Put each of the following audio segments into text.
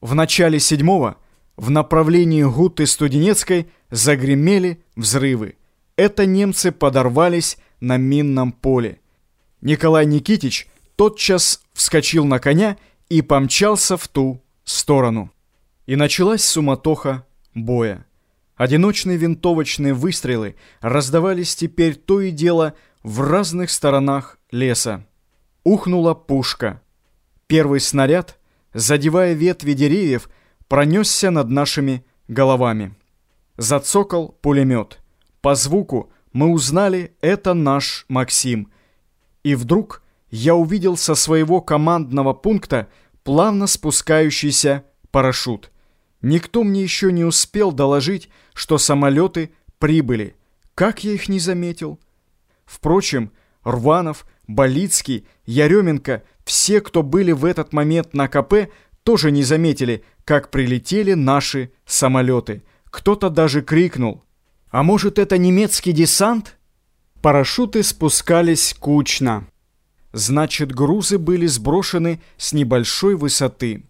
В начале седьмого в направлении Гуты Студенецкой загремели взрывы. Это немцы подорвались на минном поле. Николай Никитич тотчас вскочил на коня и помчался в ту сторону. И началась суматоха боя. Одиночные винтовочные выстрелы раздавались теперь то и дело в разных сторонах леса. Ухнула пушка. Первый снаряд, задевая ветви деревьев, пронесся над нашими головами. Зацокал пулемет. По звуку мы узнали, это наш Максим. И вдруг я увидел со своего командного пункта плавно спускающийся парашют. Никто мне еще не успел доложить, что самолеты прибыли. Как я их не заметил? Впрочем, Рванов, Болицкий, Яременко, все, кто были в этот момент на КП, тоже не заметили, как прилетели наши самолеты. Кто-то даже крикнул. «А может, это немецкий десант?» Парашюты спускались кучно. Значит, грузы были сброшены с небольшой высоты.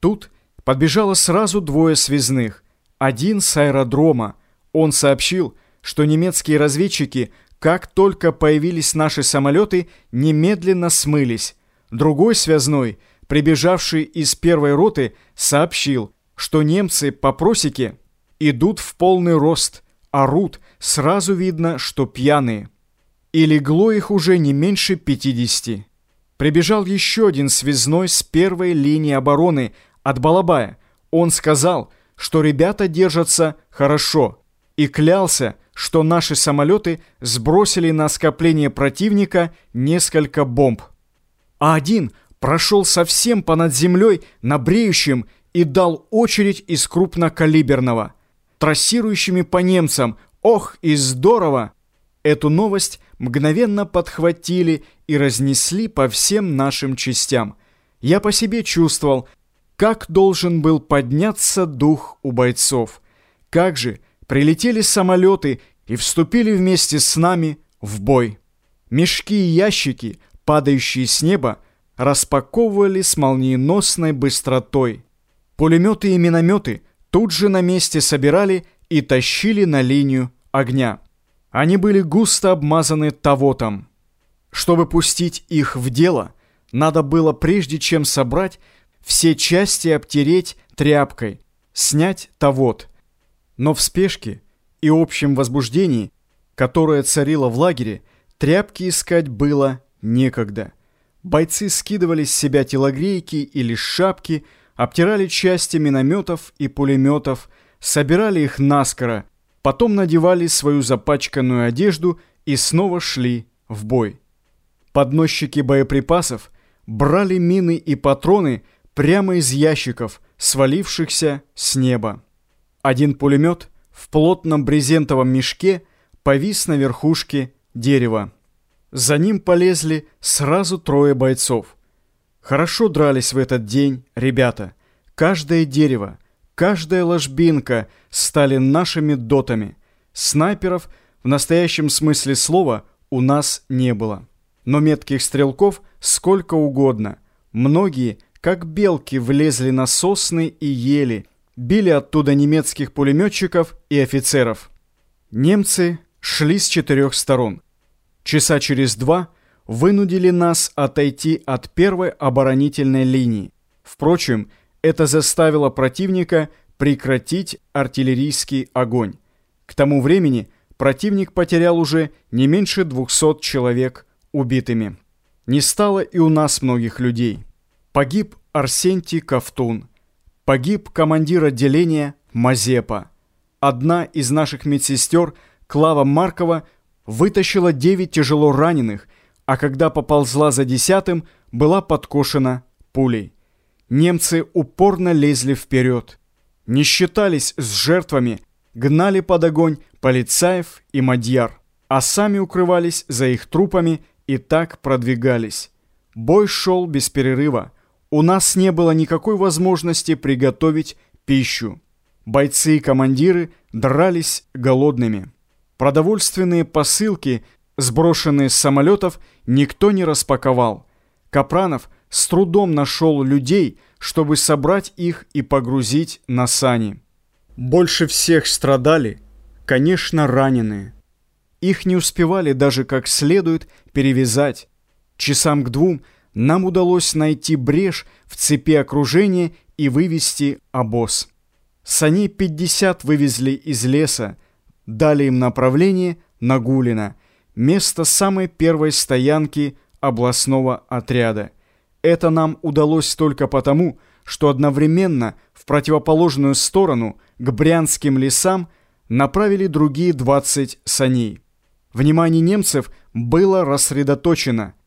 Тут подбежало сразу двое связных. Один с аэродрома. Он сообщил, что немецкие разведчики, как только появились наши самолеты, немедленно смылись. Другой связной, прибежавший из первой роты, сообщил, что немцы по просеке идут в полный рост, орут, сразу видно, что пьяные. И легло их уже не меньше пятидесяти. Прибежал еще один связной с первой линии обороны от Балабая. Он сказал, что ребята держатся хорошо, и клялся, что наши самолеты сбросили на скопление противника несколько бомб. А один прошел совсем понад землей на бреющем и дал очередь из крупнокалиберного. Трассирующими по немцам, ох и здорово! Эту новость мгновенно подхватили и разнесли по всем нашим частям. Я по себе чувствовал, как должен был подняться дух у бойцов? Как же прилетели самолеты и вступили вместе с нами в бой? Мешки и ящики, падающие с неба, распаковывали с молниеносной быстротой. Пулеметы и минометы тут же на месте собирали и тащили на линию огня. Они были густо обмазаны тавотом. Чтобы пустить их в дело, надо было прежде чем собрать все части обтереть тряпкой, снять тавод. Но в спешке и общем возбуждении, которое царило в лагере, тряпки искать было некогда. Бойцы скидывали с себя телогрейки или шапки, обтирали части минометов и пулеметов, собирали их наскоро, потом надевали свою запачканную одежду и снова шли в бой. Подносчики боеприпасов брали мины и патроны прямо из ящиков, свалившихся с неба. Один пулемет в плотном брезентовом мешке повис на верхушке дерева. За ним полезли сразу трое бойцов. Хорошо дрались в этот день ребята. Каждое дерево, каждая ложбинка стали нашими дотами. Снайперов в настоящем смысле слова у нас не было. Но метких стрелков сколько угодно. Многие – как белки влезли на сосны и ели, били оттуда немецких пулеметчиков и офицеров. Немцы шли с четырех сторон. Часа через два вынудили нас отойти от первой оборонительной линии. Впрочем, это заставило противника прекратить артиллерийский огонь. К тому времени противник потерял уже не меньше 200 человек убитыми. Не стало и у нас многих людей. Погиб Арсентий Ковтун. Погиб командир отделения Мазепа. Одна из наших медсестер, Клава Маркова, вытащила девять тяжело раненых, а когда поползла за десятым, была подкошена пулей. Немцы упорно лезли вперед. Не считались с жертвами, гнали под огонь полицаев и мадьяр, а сами укрывались за их трупами и так продвигались. Бой шел без перерыва у нас не было никакой возможности приготовить пищу. Бойцы и командиры дрались голодными. Продовольственные посылки, сброшенные с самолетов, никто не распаковал. Капранов с трудом нашел людей, чтобы собрать их и погрузить на сани. Больше всех страдали, конечно, раненые. Их не успевали даже как следует перевязать. Часам к двум нам удалось найти брешь в цепи окружения и вывести обоз. Сани 50 вывезли из леса, дали им направление на Гулино, место самой первой стоянки областного отряда. Это нам удалось только потому, что одновременно в противоположную сторону, к Брянским лесам, направили другие 20 саней. Внимание немцев было рассредоточено –